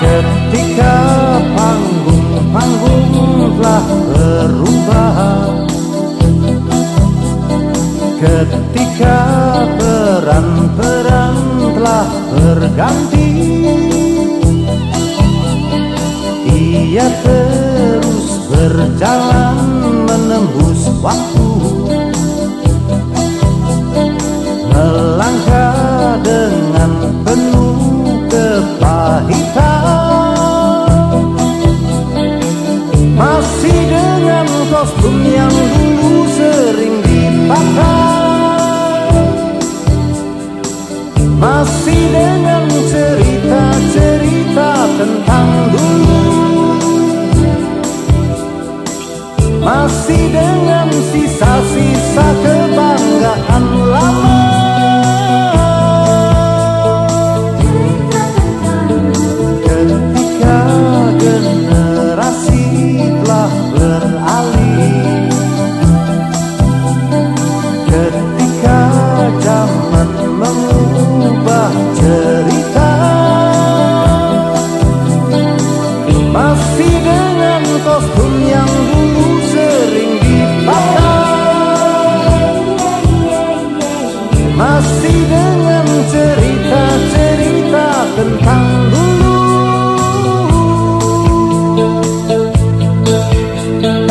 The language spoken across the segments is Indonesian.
Ketika panggung-panggung telah berubah. Ketika peran-peran telah berganti. Ia terus berjalan menembus waktu. 风扬路。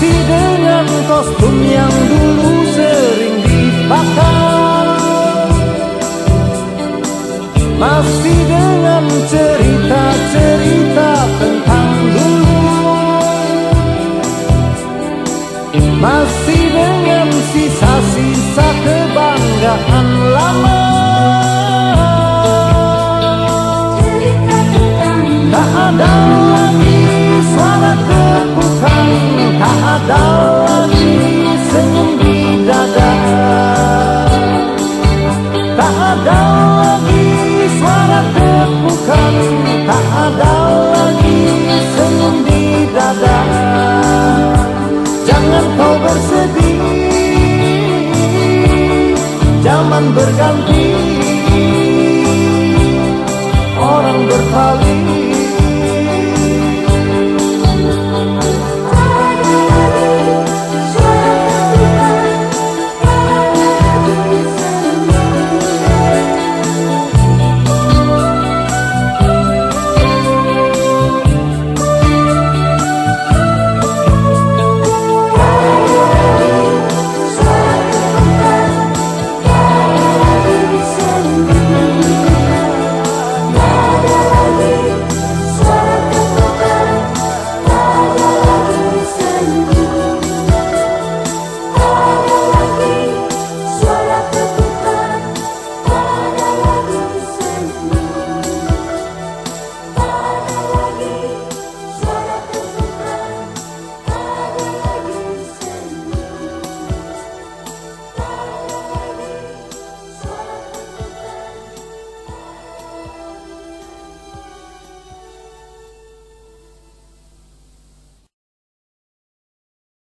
Masih dengan kostum yang dulu sering dipakai Masih dengan cerita-cerita tentang dulu. Masih dengan sisa-sisa kebanggaan lama. Tak ada berganti.